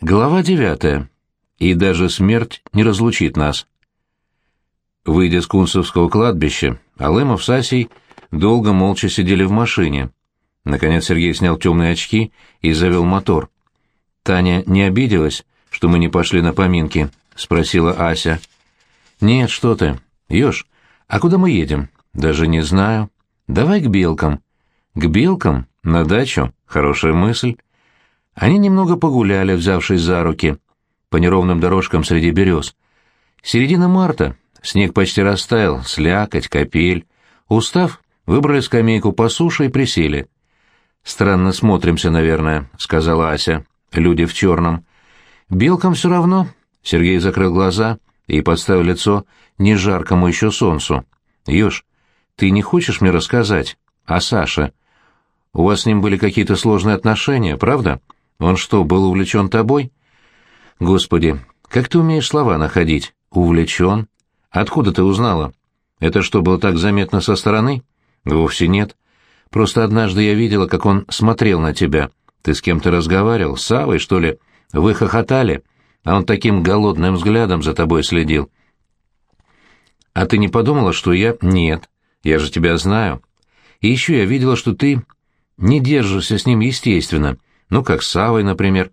Глава девятая. И даже смерть не разлучит нас. Выйдя с Кунцевского кладбища, Алымов с Асей долго молча сидели в машине. Наконец Сергей снял темные очки и завел мотор. «Таня не обиделась, что мы не пошли на поминки?» — спросила Ася. «Нет, что ты. Ёж, а куда мы едем?» «Даже не знаю. Давай к белкам». «К белкам? На дачу? Хорошая мысль». Они немного погуляли, взявшись за руки, по неровным дорожкам среди берез. Середина марта, снег почти растаял, слякоть, капель. Устав, выбрали скамейку по суше и присели. «Странно смотримся, наверное», — сказала Ася. «Люди в черном». «Белкам все равно». Сергей закрыл глаза и подставил лицо не жаркому еще солнцу. «Ёж, ты не хочешь мне рассказать о Саше? У вас с ним были какие-то сложные отношения, правда?» Он что, был увлечен тобой? Господи, как ты умеешь слова находить? Увлечен? Откуда ты узнала? Это что, было так заметно со стороны? Вовсе нет. Просто однажды я видела, как он смотрел на тебя. Ты с кем-то разговаривал, с Савой, что ли? Вы хохотали, а он таким голодным взглядом за тобой следил. А ты не подумала, что я... Нет, я же тебя знаю. И еще я видела, что ты не держишься с ним естественно, ну, как Савой, например.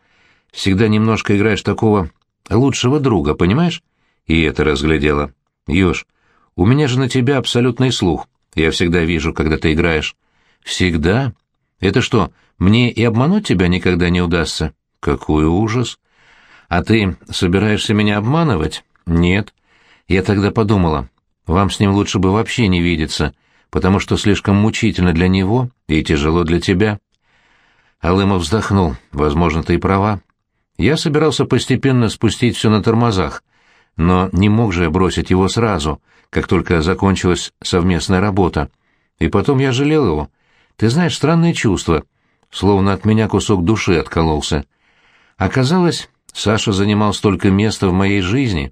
Всегда немножко играешь такого лучшего друга, понимаешь? И это разглядела. Ёж, у меня же на тебя абсолютный слух. Я всегда вижу, когда ты играешь. Всегда? Это что, мне и обмануть тебя никогда не удастся? Какой ужас! А ты собираешься меня обманывать? Нет. Я тогда подумала, вам с ним лучше бы вообще не видеться, потому что слишком мучительно для него и тяжело для тебя. Алымов вздохнул. «Возможно, ты и права. Я собирался постепенно спустить все на тормозах, но не мог же я бросить его сразу, как только закончилась совместная работа. И потом я жалел его. Ты знаешь, странное чувство, словно от меня кусок души откололся. Оказалось, Саша занимал столько места в моей жизни.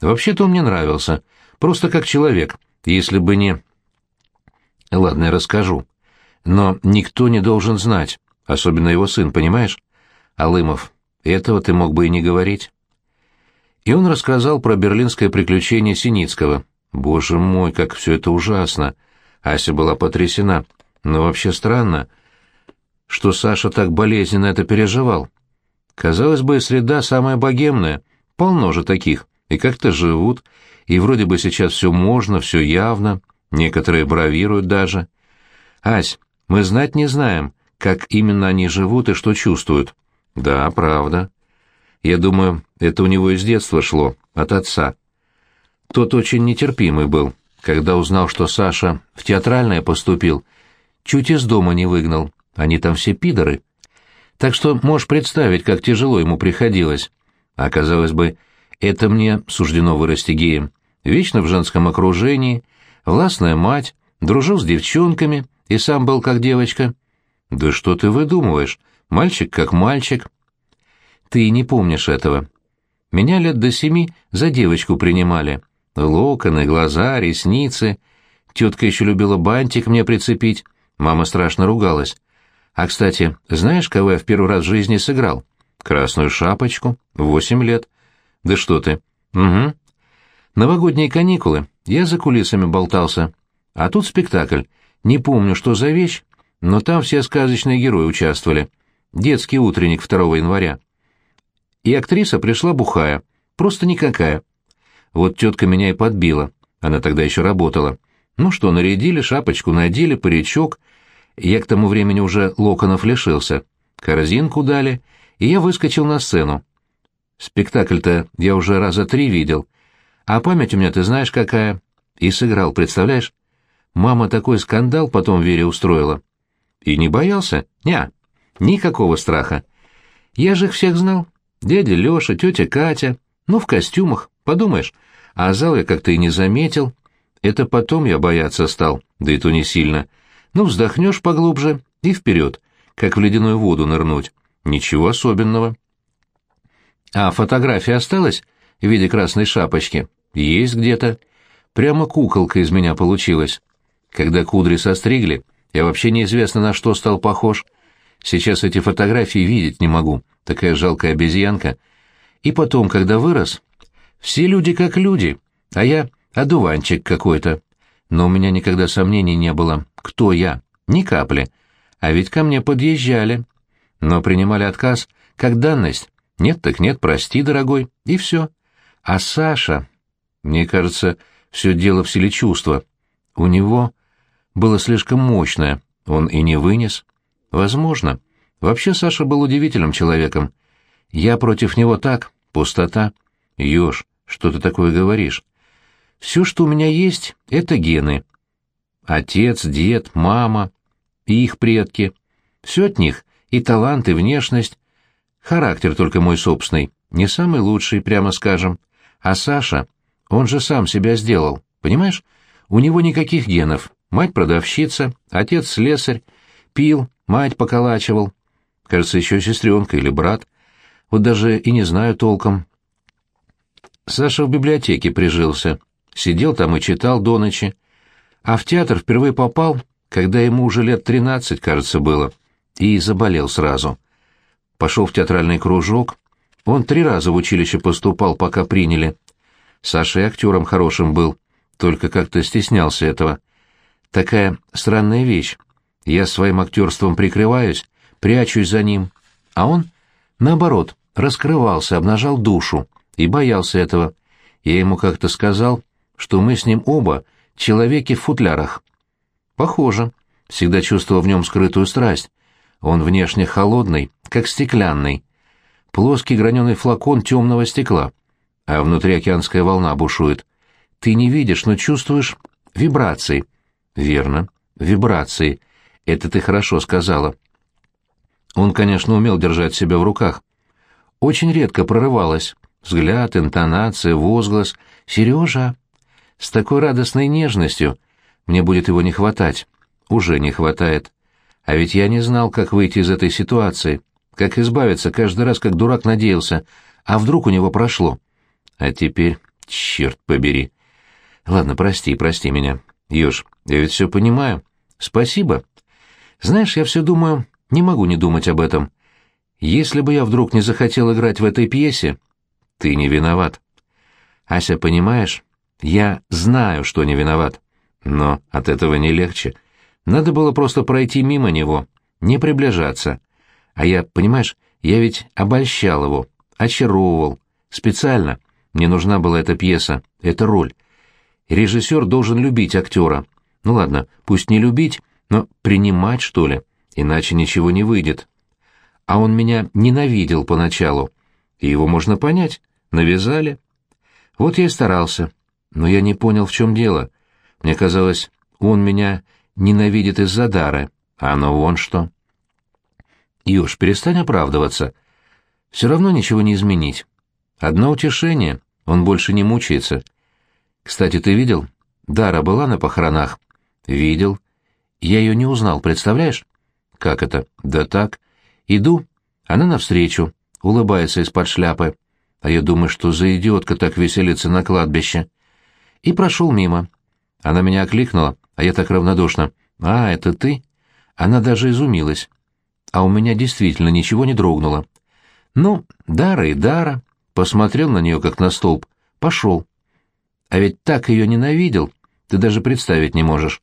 Вообще-то он мне нравился, просто как человек, если бы не... Ладно, я расскажу. Но никто не должен знать. Особенно его сын, понимаешь? Алымов, этого ты мог бы и не говорить. И он рассказал про берлинское приключение Синицкого. Боже мой, как все это ужасно! Ася была потрясена. Но вообще странно, что Саша так болезненно это переживал. Казалось бы, среда самая богемная, полно же таких, и как-то живут, и вроде бы сейчас все можно, все явно, некоторые бравируют даже. Ась, мы знать не знаем, как именно они живут и что чувствуют. Да, правда. Я думаю, это у него из детства шло, от отца. Тот очень нетерпимый был, когда узнал, что Саша в театральное поступил. Чуть из дома не выгнал, они там все пидоры. Так что можешь представить, как тяжело ему приходилось. А казалось бы, это мне суждено вырасти геем. Вечно в женском окружении, властная мать, дружил с девчонками и сам был как девочка. «Да что ты выдумываешь? Мальчик как мальчик». «Ты не помнишь этого. Меня лет до семи за девочку принимали. Локоны, глаза, ресницы. Тетка еще любила бантик мне прицепить. Мама страшно ругалась. А, кстати, знаешь, кого я в первый раз в жизни сыграл? Красную шапочку. Восемь лет. Да что ты? Угу. Новогодние каникулы. Я за кулисами болтался. А тут спектакль. Не помню, что за вещь, но там все сказочные герои участвовали. Детский утренник 2 января. И актриса пришла бухая, просто никакая. Вот тетка меня и подбила, она тогда еще работала. Ну что, нарядили, шапочку надели, паричок. Я к тому времени уже локонов лишился. Корзинку дали, и я выскочил на сцену. Спектакль-то я уже раза три видел. А память у меня, ты знаешь, какая. И сыграл, представляешь? Мама такой скандал потом Вере устроила. И не боялся? Ня, никакого страха. Я же их всех знал. Дядя Леша, тетя Катя. Ну, в костюмах, подумаешь. А зал я как-то и не заметил. Это потом я бояться стал, да и то не сильно. Ну, вздохнешь поглубже и вперед, как в ледяную воду нырнуть. Ничего особенного. А фотография осталась в виде красной шапочки? Есть где-то. Прямо куколка из меня получилась. Когда кудри состригли, я вообще неизвестно на что стал похож. Сейчас эти фотографии видеть не могу, такая жалкая обезьянка. И потом, когда вырос, все люди как люди, а я одуванчик какой-то. Но у меня никогда сомнений не было, кто я, ни капли. А ведь ко мне подъезжали, но принимали отказ как данность. Нет так нет, прости, дорогой, и все. А Саша, мне кажется, все дело в силе чувства. У него было слишком мощное, он и не вынес. Возможно. Вообще Саша был удивительным человеком. Я против него так, пустота. Ёж, что ты такое говоришь? Все, что у меня есть, — это гены. Отец, дед, мама и их предки. Все от них, и талант, и внешность. Характер только мой собственный, не самый лучший, прямо скажем. А Саша, он же сам себя сделал, понимаешь? У него никаких генов. Мать продавщица, отец слесарь, пил, мать поколачивал. Кажется, еще сестренка или брат. Вот даже и не знаю толком. Саша в библиотеке прижился. Сидел там и читал до ночи. А в театр впервые попал, когда ему уже лет тринадцать, кажется, было. И заболел сразу. Пошел в театральный кружок. Он три раза в училище поступал, пока приняли. Саша и актером хорошим был, только как-то стеснялся этого. Такая странная вещь. Я своим актерством прикрываюсь, прячусь за ним, а он, наоборот, раскрывался, обнажал душу и боялся этого. Я ему как-то сказал, что мы с ним оба человеки в футлярах. Похоже. Всегда чувствовал в нем скрытую страсть. Он внешне холодный, как стеклянный. Плоский граненый флакон темного стекла, а внутри океанская волна бушует. Ты не видишь, но чувствуешь вибрации. Верно, вибрации. Это ты хорошо сказала. Он, конечно, умел держать себя в руках. Очень редко прорывалось. Взгляд, интонация, возглас. «Сережа!» С такой радостной нежностью мне будет его не хватать. Уже не хватает. А ведь я не знал, как выйти из этой ситуации, как избавиться каждый раз, как дурак надеялся, а вдруг у него прошло. А теперь, черт побери. Ладно, прости, прости меня. Ёж, я ведь все понимаю. Спасибо. Знаешь, я все думаю, не могу не думать об этом. Если бы я вдруг не захотел играть в этой пьесе, ты не виноват. Ася, понимаешь, я знаю, что не виноват. Но от этого не легче. Надо было просто пройти мимо него, не приближаться. А я, понимаешь, я ведь обольщал его, очаровывал. Специально. Мне нужна была эта пьеса, эта роль. Режиссер должен любить актера. Ну ладно, пусть не любить, но принимать, что ли, иначе ничего не выйдет. А он меня ненавидел поначалу, и его можно понять, навязали. Вот я и старался, но я не понял, в чем дело. Мне казалось, он меня ненавидит из-за дара, а оно вон что. Юж, перестань оправдываться. Все равно ничего не изменить. Одно утешение, он больше не мучается. Кстати, ты видел? Дара была на похоронах? Видел. Я ее не узнал, представляешь? Как это? Да так. Иду, она навстречу, улыбается из-под шляпы. А я думаю, что за идиотка так веселится на кладбище. И прошел мимо. Она меня окликнула, а я так равнодушно. «А, это ты?» Она даже изумилась. А у меня действительно ничего не дрогнуло. Ну, Дара и Дара. Посмотрел на нее, как на столб. Пошел. А ведь так ее ненавидел, ты даже представить не можешь.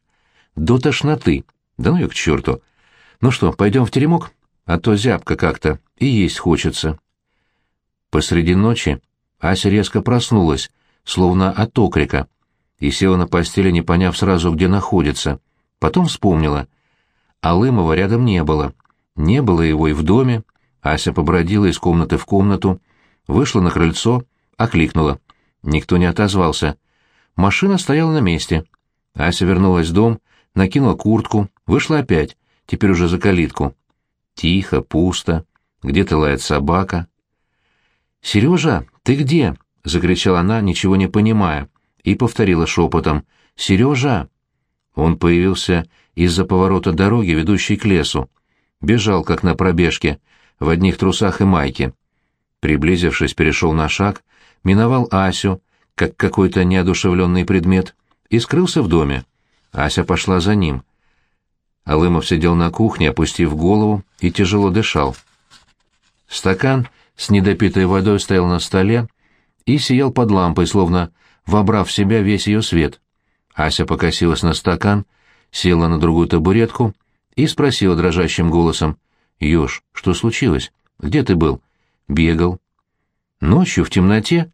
До тошноты. Да ну ее к черту. Ну что, пойдем в теремок? А то зябко как-то, и есть хочется. Посреди ночи Ася резко проснулась, словно от окрика, и села на постели, не поняв сразу, где находится. Потом вспомнила. Алымова рядом не было. Не было его и в доме. Ася побродила из комнаты в комнату, вышла на крыльцо, окликнула. Никто не отозвался. Машина стояла на месте. Ася вернулась в дом, накинула куртку, вышла опять, теперь уже за калитку. Тихо, пусто, где-то лает собака. «Сережа, ты где?» — закричала она, ничего не понимая, и повторила шепотом. «Сережа!» Он появился из-за поворота дороги, ведущей к лесу. Бежал, как на пробежке, в одних трусах и майке. Приблизившись, перешел на шаг, миновал Асю, как какой-то неодушевленный предмет, и скрылся в доме. Ася пошла за ним. Алымов сидел на кухне, опустив голову, и тяжело дышал. Стакан с недопитой водой стоял на столе и сиял под лампой, словно вобрав в себя весь ее свет. Ася покосилась на стакан, села на другую табуретку и спросила дрожащим голосом. «Ёж, что случилось? Где ты был?» «Бегал». «Ночью, в темноте?»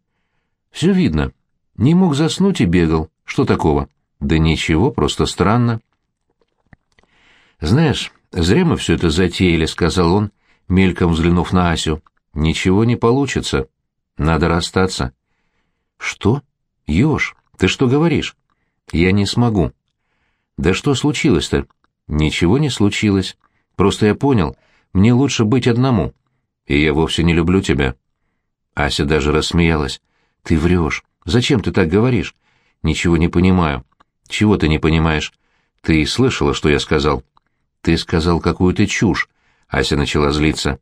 «Все видно. Не мог заснуть и бегал. Что такого?» «Да ничего, просто странно». «Знаешь, зря мы все это затеяли», — сказал он, мельком взглянув на Асю. «Ничего не получится. Надо расстаться». «Что? Ёж, ты что говоришь?» «Я не смогу». «Да что случилось-то?» «Ничего не случилось. Просто я понял, мне лучше быть одному. И я вовсе не люблю тебя». Ася даже рассмеялась. «Ты врешь. Зачем ты так говоришь?» «Ничего не понимаю». «Чего ты не понимаешь?» «Ты слышала, что я сказал?» «Ты сказал какую-то чушь», — Ася начала злиться.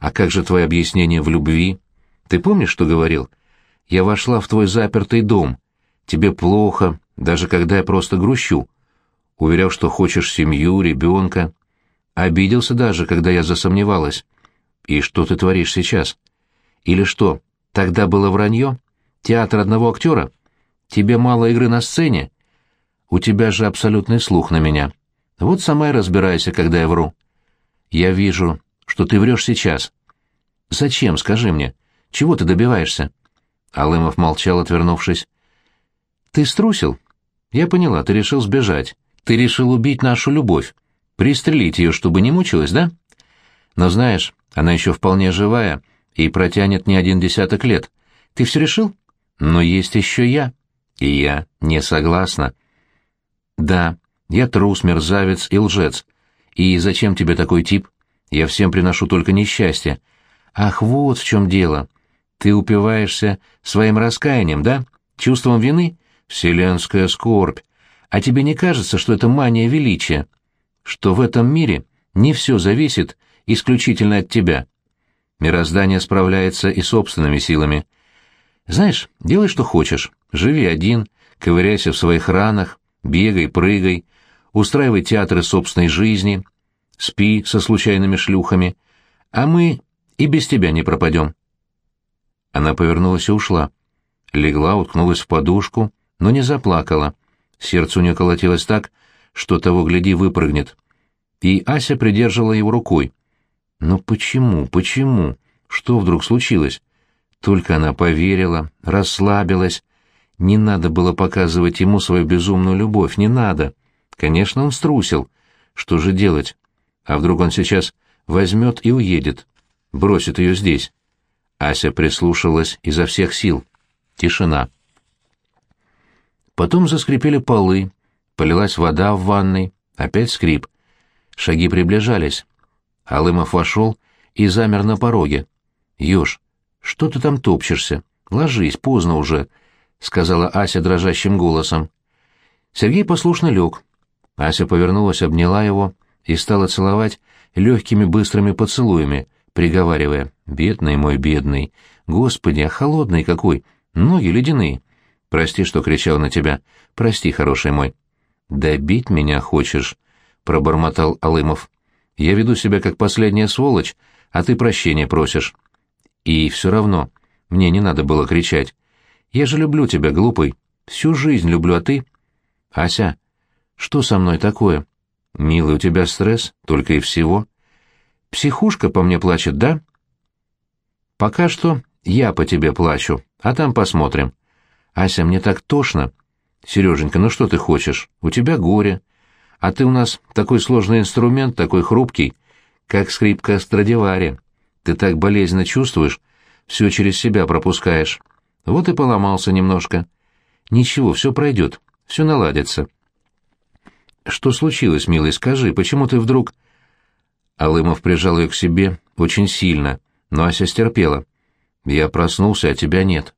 «А как же твое объяснение в любви? Ты помнишь, что говорил? Я вошла в твой запертый дом. Тебе плохо, даже когда я просто грущу. Уверял, что хочешь семью, ребенка. Обиделся даже, когда я засомневалась. И что ты творишь сейчас? Или что, тогда было вранье? Театр одного актера? Тебе мало игры на сцене? У тебя же абсолютный слух на меня». Вот сама и разбирайся, когда я вру. Я вижу, что ты врешь сейчас. Зачем, скажи мне? Чего ты добиваешься? Алымов молчал, отвернувшись. Ты струсил? Я поняла, ты решил сбежать. Ты решил убить нашу любовь. Пристрелить ее, чтобы не мучилась, да? Но знаешь, она еще вполне живая и протянет не один десяток лет. Ты все решил? Но есть еще я. И я не согласна. Да, я трус, мерзавец и лжец. И зачем тебе такой тип? Я всем приношу только несчастье. Ах, вот в чем дело. Ты упиваешься своим раскаянием, да? Чувством вины? Вселенская скорбь. А тебе не кажется, что это мания величия? Что в этом мире не все зависит исключительно от тебя? Мироздание справляется и собственными силами. Знаешь, делай, что хочешь. Живи один, ковыряйся в своих ранах, бегай, прыгай, устраивай театры собственной жизни, спи со случайными шлюхами, а мы и без тебя не пропадем. Она повернулась и ушла. Легла, уткнулась в подушку, но не заплакала. Сердце у нее колотилось так, что того, гляди, выпрыгнет. И Ася придерживала его рукой. Но почему, почему? Что вдруг случилось? Только она поверила, расслабилась. Не надо было показывать ему свою безумную любовь, не надо. Конечно, он струсил. Что же делать? А вдруг он сейчас возьмет и уедет? Бросит ее здесь? Ася прислушалась изо всех сил. Тишина. Потом заскрипели полы, полилась вода в ванной, опять скрип. Шаги приближались. Алымов вошел и замер на пороге. «Ёж, что ты там топчешься? Ложись, поздно уже», — сказала Ася дрожащим голосом. Сергей послушно лег, Ася повернулась, обняла его и стала целовать легкими быстрыми поцелуями, приговаривая «Бедный мой, бедный! Господи, а холодный какой! Ноги ледяные! Прости, что кричал на тебя. Прости, хороший мой!» «Добить меня хочешь?» — пробормотал Алымов. «Я веду себя как последняя сволочь, а ты прощения просишь». «И все равно, мне не надо было кричать. Я же люблю тебя, глупый. Всю жизнь люблю, а ты...» «Ася, что со мной такое? Милый, у тебя стресс, только и всего. Психушка по мне плачет, да? Пока что я по тебе плачу, а там посмотрим. Ася, мне так тошно. Сереженька, ну что ты хочешь? У тебя горе. А ты у нас такой сложный инструмент, такой хрупкий, как скрипка Страдивари. Ты так болезненно чувствуешь, все через себя пропускаешь. Вот и поломался немножко. Ничего, все пройдет, все наладится. «Что случилось, милый, скажи, почему ты вдруг...» Алымов прижал ее к себе очень сильно, но Ася стерпела. «Я проснулся, а тебя нет».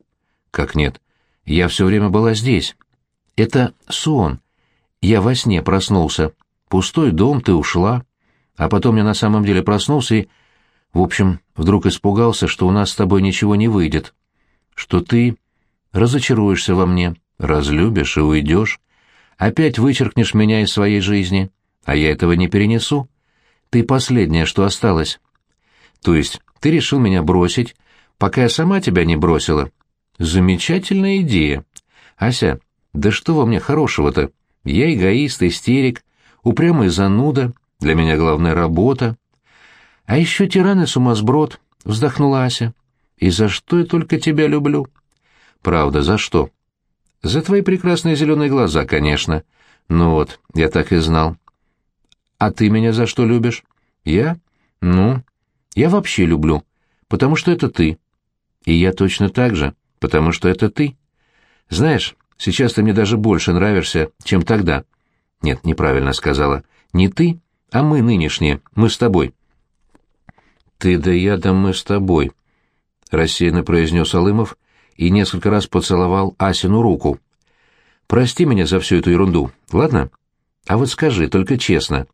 «Как нет? Я все время была здесь. Это сон. Я во сне проснулся. Пустой дом, ты ушла. А потом я на самом деле проснулся и... В общем, вдруг испугался, что у нас с тобой ничего не выйдет. Что ты разочаруешься во мне, разлюбишь и уйдешь. Опять вычеркнешь меня из своей жизни. а я этого не перенесу. Ты последнее, что осталось. То есть ты решил меня бросить, пока я сама тебя не бросила. Замечательная идея. Ася, да что во мне хорошего-то? Я эгоист, истерик, упрямый зануда, для меня главная работа. А еще тиран и сумасброд, вздохнула Ася. И за что я только тебя люблю? Правда, за что? За твои прекрасные зеленые глаза, конечно. Ну вот, я так и знал. А ты меня за что любишь? Я? Ну, я вообще люблю, потому что это ты. И я точно так же, потому что это ты. Знаешь, сейчас ты мне даже больше нравишься, чем тогда. Нет, неправильно сказала. Не ты, а мы нынешние, мы с тобой. Ты да я да мы с тобой, рассеянно произнес Алымов и несколько раз поцеловал Асину руку. Прости меня за всю эту ерунду, ладно? А вот скажи, только честно,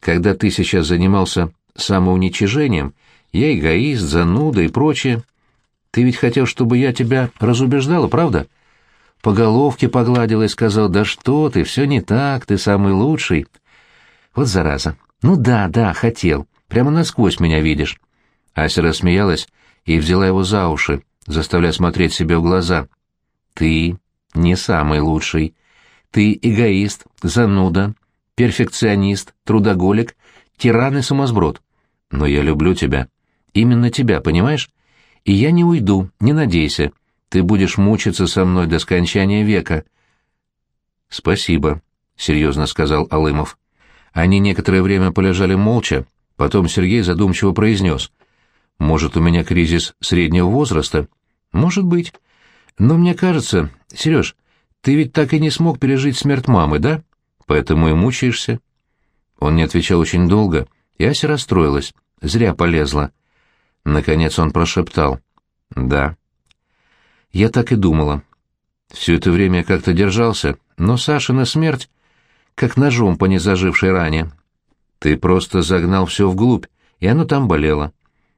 когда ты сейчас занимался самоуничижением, я эгоист, зануда и прочее, ты ведь хотел, чтобы я тебя разубеждала, правда? По головке погладил и сказал, да что ты, все не так, ты самый лучший. Вот зараза. Ну да, да, хотел. Прямо насквозь меня видишь. Ася рассмеялась и взяла его за уши, заставляя смотреть себе в глаза. Ты не самый лучший. Ты эгоист, зануда, перфекционист, трудоголик, тиран и сумасброд. Но я люблю тебя. Именно тебя, понимаешь? И я не уйду, не надейся. Ты будешь мучиться со мной до скончания века. Спасибо, серьезно сказал Алымов. Они некоторое время полежали молча, потом Сергей задумчиво произнес. Может, у меня кризис среднего возраста? Может быть. Но мне кажется, Сереж, ты ведь так и не смог пережить смерть мамы, да? Поэтому и мучаешься. Он не отвечал очень долго, и Ася расстроилась. Зря полезла. Наконец он прошептал. «Да». Я так и думала. Все это время я как-то держался, но Сашина смерть как ножом по незажившей ране. Ты просто загнал все вглубь, и оно там болело.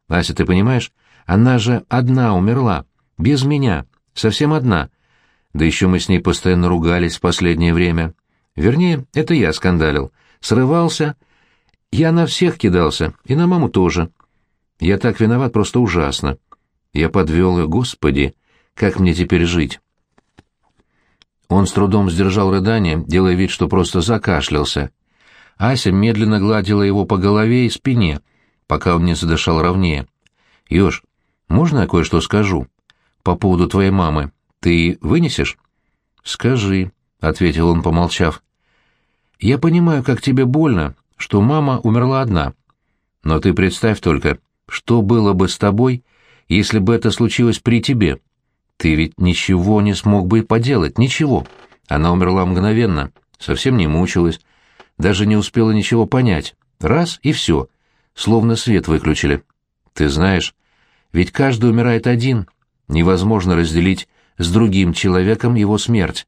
Ася, ты понимаешь, она же одна умерла, без меня, совсем одна. Да еще мы с ней постоянно ругались в последнее время. Вернее, это я скандалил. Срывался. Я на всех кидался, и на маму тоже. Я так виноват, просто ужасно. Я подвел ее, господи, как мне теперь жить? Он с трудом сдержал рыдание, делая вид, что просто закашлялся. Ася медленно гладила его по голове и спине, пока он не задышал ровнее. «Ёж, можно я кое-что скажу? По поводу твоей мамы. Ты вынесешь?» «Скажи», — ответил он, помолчав. «Я понимаю, как тебе больно, что мама умерла одна. Но ты представь только, что было бы с тобой, если бы это случилось при тебе? Ты ведь ничего не смог бы поделать, ничего. Она умерла мгновенно, совсем не мучилась, даже не успела ничего понять. Раз — и все, словно свет выключили. Ты знаешь, ведь каждый умирает один, невозможно разделить с другим человеком его смерть.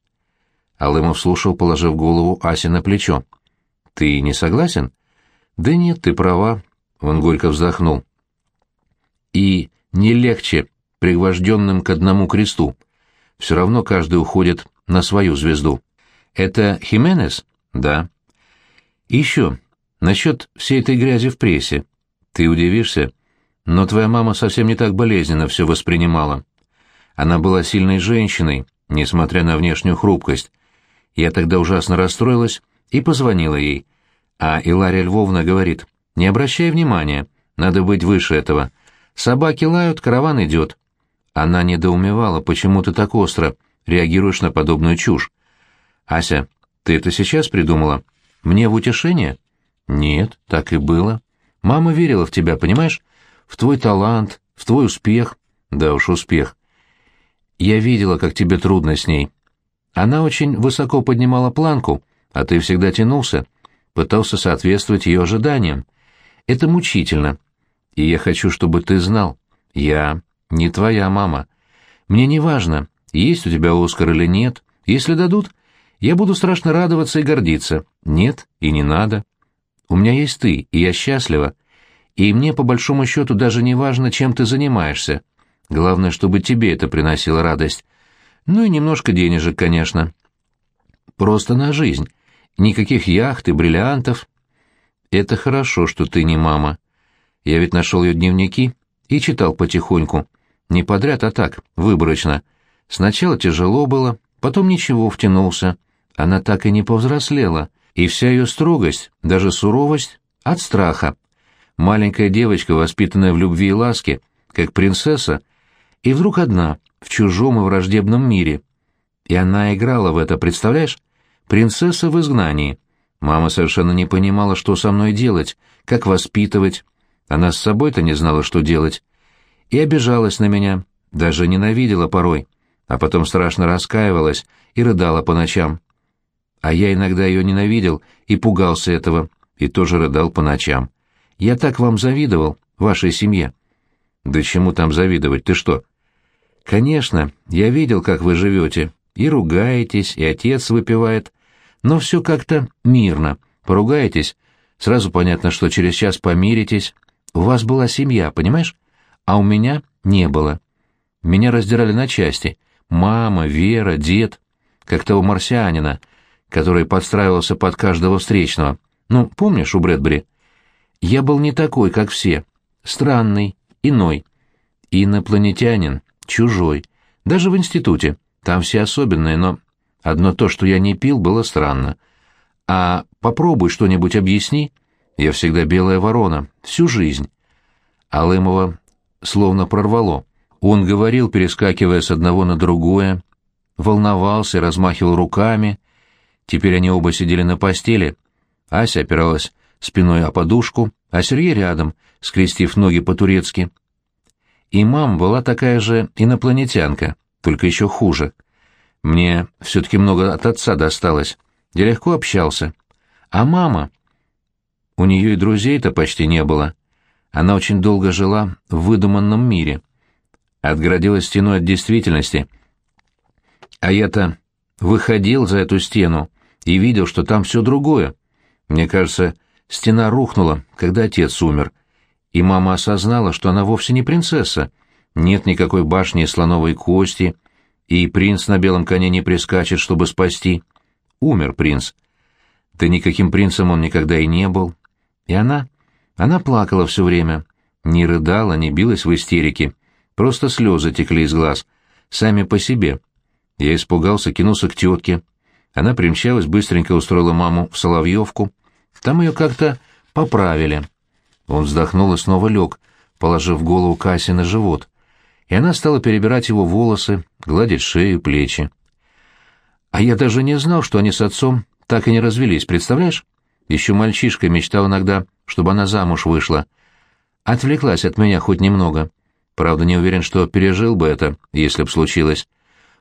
Алымов слушал, положив голову Асе на плечо. «Ты не согласен?» «Да нет, ты права», — он горько вздохнул. «И не легче пригвожденным к одному кресту. Все равно каждый уходит на свою звезду. Это Хименес? Да. Еще, насчет всей этой грязи в прессе. Ты удивишься, но твоя мама совсем не так болезненно все воспринимала. Она была сильной женщиной, несмотря на внешнюю хрупкость. Я тогда ужасно расстроилась и позвонила ей. А Илария Львовна говорит, не обращай внимания, надо быть выше этого. Собаки лают, караван идет. Она недоумевала, почему ты так остро реагируешь на подобную чушь. Ася, ты это сейчас придумала? Мне в утешение? Нет, так и было. Мама верила в тебя, понимаешь? В твой талант, в твой успех. Да уж, успех. Я видела, как тебе трудно с ней. Она очень высоко поднимала планку, а ты всегда тянулся, пытался соответствовать ее ожиданиям. Это мучительно. И я хочу, чтобы ты знал, я не твоя мама. Мне не важно, есть у тебя Оскар или нет. Если дадут, я буду страшно радоваться и гордиться. Нет, и не надо. У меня есть ты, и я счастлива. И мне, по большому счету, даже не важно, чем ты занимаешься. Главное, чтобы тебе это приносило радость. Ну и немножко денежек, конечно. Просто на жизнь. Никаких яхт и бриллиантов. Это хорошо, что ты не мама. Я ведь нашел ее дневники и читал потихоньку. Не подряд, а так, выборочно. Сначала тяжело было, потом ничего, втянулся. Она так и не повзрослела, и вся ее строгость, даже суровость, от страха. Маленькая девочка, воспитанная в любви и ласке, как принцесса, и вдруг одна, в чужом и враждебном мире. И она играла в это, представляешь? Принцесса в изгнании. Мама совершенно не понимала, что со мной делать, как воспитывать. Она с собой-то не знала, что делать. И обижалась на меня, даже ненавидела порой, а потом страшно раскаивалась и рыдала по ночам. А я иногда ее ненавидел и пугался этого, и тоже рыдал по ночам. Я так вам завидовал, вашей семье. Да чему там завидовать, ты что? Конечно, я видел, как вы живете, и ругаетесь, и отец выпивает, но все как-то мирно. Поругаетесь, сразу понятно, что через час помиритесь. У вас была семья, понимаешь? А у меня не было. Меня раздирали на части. Мама, Вера, дед, как того марсианина, который подстраивался под каждого встречного. Ну, помнишь у Брэдбери? Я был не такой, как все. Странный, иной. Инопланетянин, чужой. Даже в институте. Там все особенные, но одно то, что я не пил, было странно. А попробуй что-нибудь объясни. Я всегда белая ворона, всю жизнь. Алымова словно прорвало. Он говорил, перескакивая с одного на другое, волновался, размахивал руками. Теперь они оба сидели на постели. Ася опиралась спиной о подушку, а Сергей рядом, скрестив ноги по-турецки. И мам была такая же инопланетянка, только еще хуже. Мне все-таки много от отца досталось. Я легко общался. А мама... У нее и друзей-то почти не было. Она очень долго жила в выдуманном мире. Отгородилась стеной от действительности. А я-то выходил за эту стену и видел, что там все другое. Мне кажется, стена рухнула, когда отец умер, и мама осознала, что она вовсе не принцесса. Нет никакой башни из слоновой кости, и принц на белом коне не прискачет, чтобы спасти. Умер принц. Да никаким принцем он никогда и не был. И она... Она плакала все время. Не рыдала, не билась в истерике. Просто слезы текли из глаз. Сами по себе. Я испугался, кинулся к тетке. Она примчалась, быстренько устроила маму в Соловьевку. Там ее как-то поправили. Он вздохнул и снова лег, положив голову Касси на живот. И она стала перебирать его волосы, гладить шею, плечи. А я даже не знал, что они с отцом так и не развелись, представляешь? Еще мальчишка мечтал иногда, чтобы она замуж вышла. Отвлеклась от меня хоть немного. Правда, не уверен, что пережил бы это, если б случилось.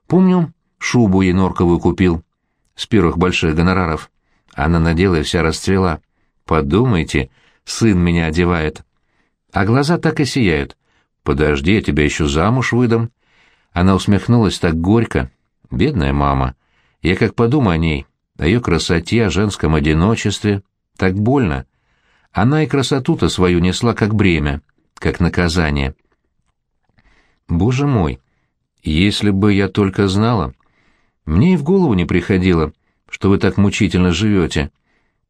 Помню, шубу ей норковую купил с первых больших гонораров. Она надела и вся расцвела. Подумайте, сын меня одевает. А глаза так и сияют. Подожди, я тебя еще замуж выдам. Она усмехнулась так горько. Бедная мама. Я как подумаю о ней, о ее красоте, о женском одиночестве. Так больно. Она и красоту-то свою несла как бремя, как наказание. Боже мой, если бы я только знала, мне и в голову не приходило, что вы так мучительно живете.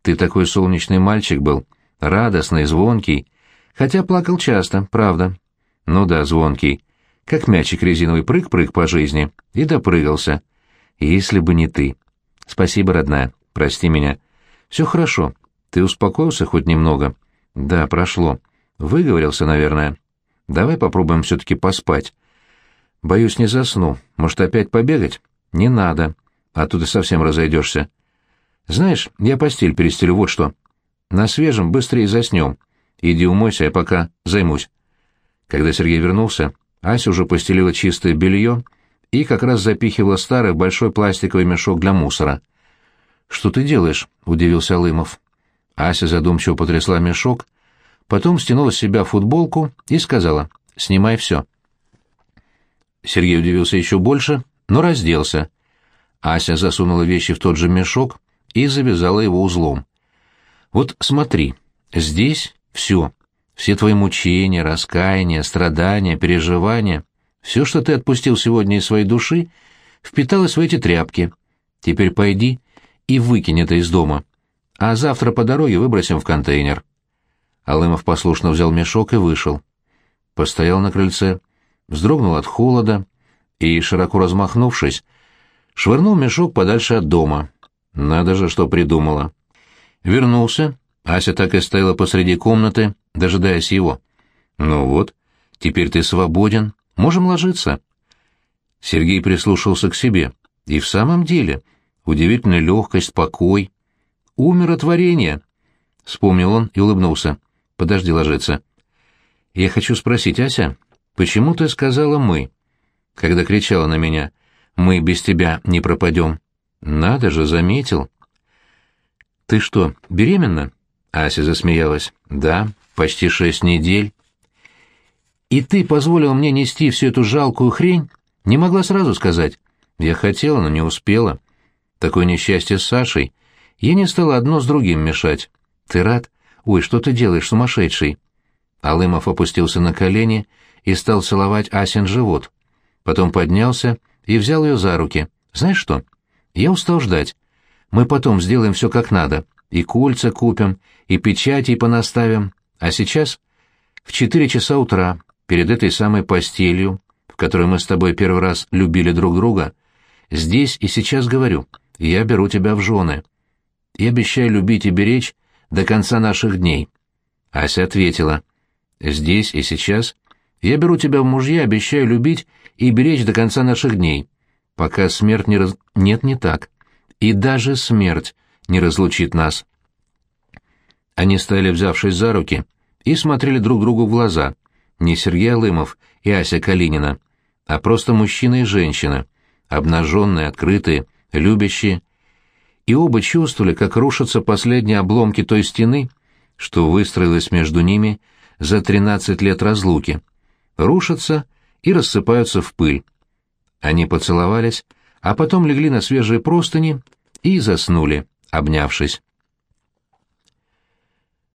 Ты такой солнечный мальчик был, радостный, звонкий, хотя плакал часто, правда. Ну да, звонкий, как мячик резиновый прыг-прыг по жизни, и допрыгался. Если бы не ты. Спасибо, родная, прости меня. Все хорошо. Ты успокоился хоть немного? Да, прошло. Выговорился, наверное. Давай попробуем все-таки поспать. Боюсь, не засну. Может, опять побегать? «Не надо, а то ты совсем разойдешься. Знаешь, я постель перестелю, вот что. На свежем быстрее заснем. Иди умойся, я пока займусь». Когда Сергей вернулся, Ася уже постелила чистое белье и как раз запихивала старый большой пластиковый мешок для мусора. «Что ты делаешь?» — удивился Лымов. Ася задумчиво потрясла мешок, потом стянула с себя футболку и сказала «Снимай все». Сергей удивился еще больше, но разделся. Ася засунула вещи в тот же мешок и завязала его узлом. «Вот смотри, здесь все. Все твои мучения, раскаяния, страдания, переживания, все, что ты отпустил сегодня из своей души, впиталось в эти тряпки. Теперь пойди и выкинь это из дома. А завтра по дороге выбросим в контейнер. Алымов послушно взял мешок и вышел. Постоял на крыльце, вздрогнул от холода и, широко размахнувшись, швырнул мешок подальше от дома. Надо же, что придумала. Вернулся. Ася так и стояла посреди комнаты, дожидаясь его. «Ну вот, теперь ты свободен. Можем ложиться». Сергей прислушался к себе. И в самом деле, удивительная легкость, покой. «Умиротворение», — вспомнил он и улыбнулся. «Подожди ложиться». «Я хочу спросить, Ася, почему ты сказала «мы», когда кричала на меня «Мы без тебя не пропадем»?» «Надо же, заметил». «Ты что, беременна?» Ася засмеялась. «Да, почти шесть недель». «И ты позволил мне нести всю эту жалкую хрень? Не могла сразу сказать?» «Я хотела, но не успела. Такое несчастье с Сашей. Я не стала одно с другим мешать. Ты рад? Ой, что ты делаешь, сумасшедший?» Алымов опустился на колени и стал целовать Асин живот. Потом поднялся и взял ее за руки. «Знаешь что? Я устал ждать. Мы потом сделаем все как надо. И кольца купим, и печати понаставим. А сейчас в четыре часа утра, перед этой самой постелью, в которой мы с тобой первый раз любили друг друга, здесь и сейчас говорю, я беру тебя в жены. И обещаю любить и беречь до конца наших дней. Ася ответила, здесь и сейчас я беру тебя в мужья, обещаю любить и беречь до конца наших дней, пока смерть не раз... Нет, не так. И даже смерть не разлучит нас. Они стояли, взявшись за руки, и смотрели друг другу в глаза. Не Сергей Алымов и Ася Калинина, а просто мужчина и женщина, обнаженные, открытые, любящие. И оба чувствовали, как рушатся последние обломки той стены, что выстроилась между ними за тринадцать лет разлуки. Рушатся и рассыпаются в пыль. Они поцеловались, а потом легли на свежие простыни и заснули, обнявшись.